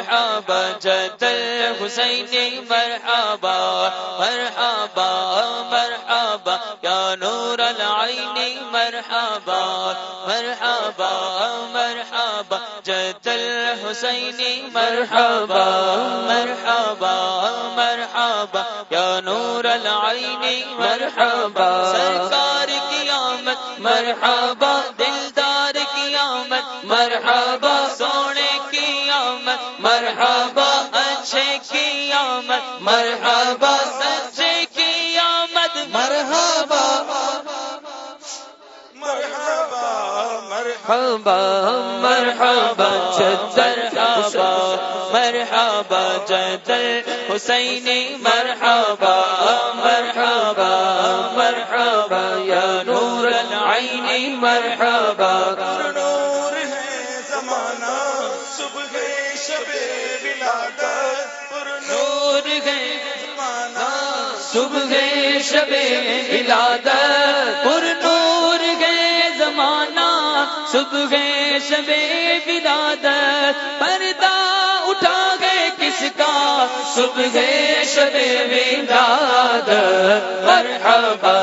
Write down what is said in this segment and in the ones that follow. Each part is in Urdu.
مرحبا جد الحسین مرحبا مرحبا مرحبا، یا نور العین، مرحبا مرحبا مرحبا جد الحسین مرحبا مرحبا مرحبا، یا نور العین، مرحبا، سرکار کی مرحبا دلدار کی مرحبا، سونے کی آمد، مرحبا، اچھے کی آمد، مرحبا، سچے کی آمد، مرحبا مرحبا مرحبا مرحبا مرحبا جدر آبا، مرحبا، جدر حسین، مرحبا مرحبا مرحبا، یا نور العین، مرحبا صبح شب ولادت پر نور ہے زمانہ صبح شب ولادت پر نور گئے زمانہ صبح شب ولادت پردہ اٹھا گئے کس کا؟ صبح شب ولادت مرحبا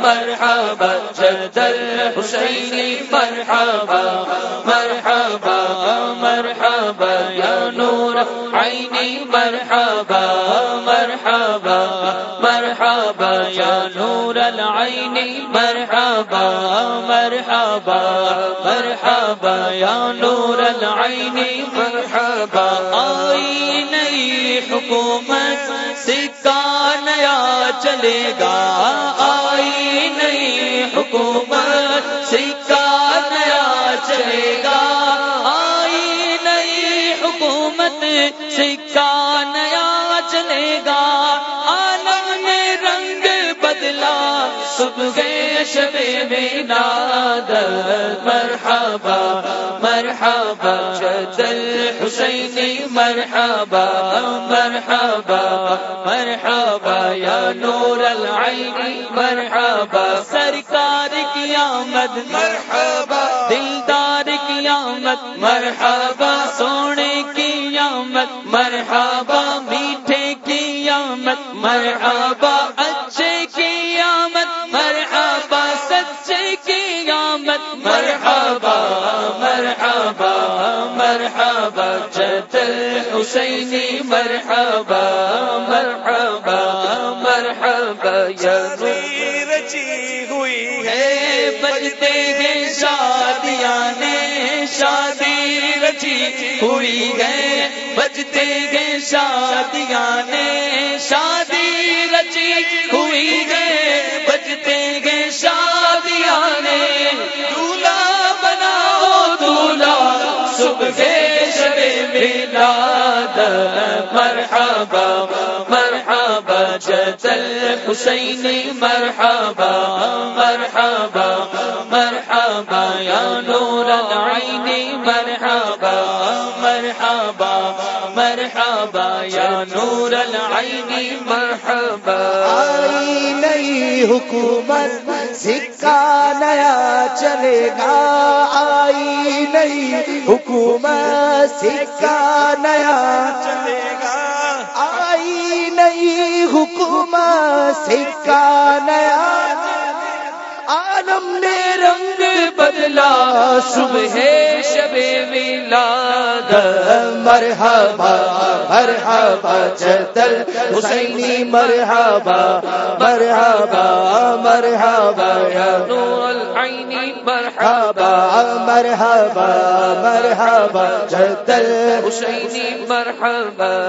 مرحبا جد الحسین مرحبا مرحبا مرحبا یا نور، عینی مرحبا مرحبا مرحبا یا نور العین مرحبا مرحبا مرحبا یا نور العین مرحبا آئی نئی حکومت سکہ نیا چلے گا آئی نئی حکومت سکہ نیا چلے گا حکومت سکہ نیا چلے گا۔ عالم نے رنگ بدلا، صبح شب میناد مرحبا مرحبا، جدل حسین، مرحبا مرحبا مرحبا، یا نور العین، مرحبا، سرکار کی آمد، مرحبا دلدار آمد مرحبا سونے کی آمد مرحبا میٹھے کی آمد مرحبا اچھے کی آمد مرحبا سچے کی آمد مرحبا مرحبا مرحبا جد حسینی مرحبا مرحبا مرحبا یا رچی ہوئی ہے۔ ہے بجتے ہیں شادیاں نے۔ شادی رچی ہوئی ہے، بجتے ہیں شادیاں نے۔ شادی رچی ہوئی ہے، بجتے ہیں شادیاں نے۔ دولہا بناؤ، دولہا صبح شب میلاد مرحبا مرحبا جدل حسین، مرحبا مرحبا مرحبا، یا نور العین مرحبا مرحبا، یا نور العین، مرحبا۔ آئی نئی حکومت، سکہ نیا چلے گا۔ آئی نئی حکومت، سکہ نیا چلے گا۔ آئی نئی حکومت، سکہ نیا عالم نے رنگ بدلا، صبح شب میلاد۔ مرحبا مرحبا، جدل حسینی، مرحبا مرحبا مرحبا، یا نور العین، مرحبا مرحبا مرحبا مرحبا حسینی، مرحبا۔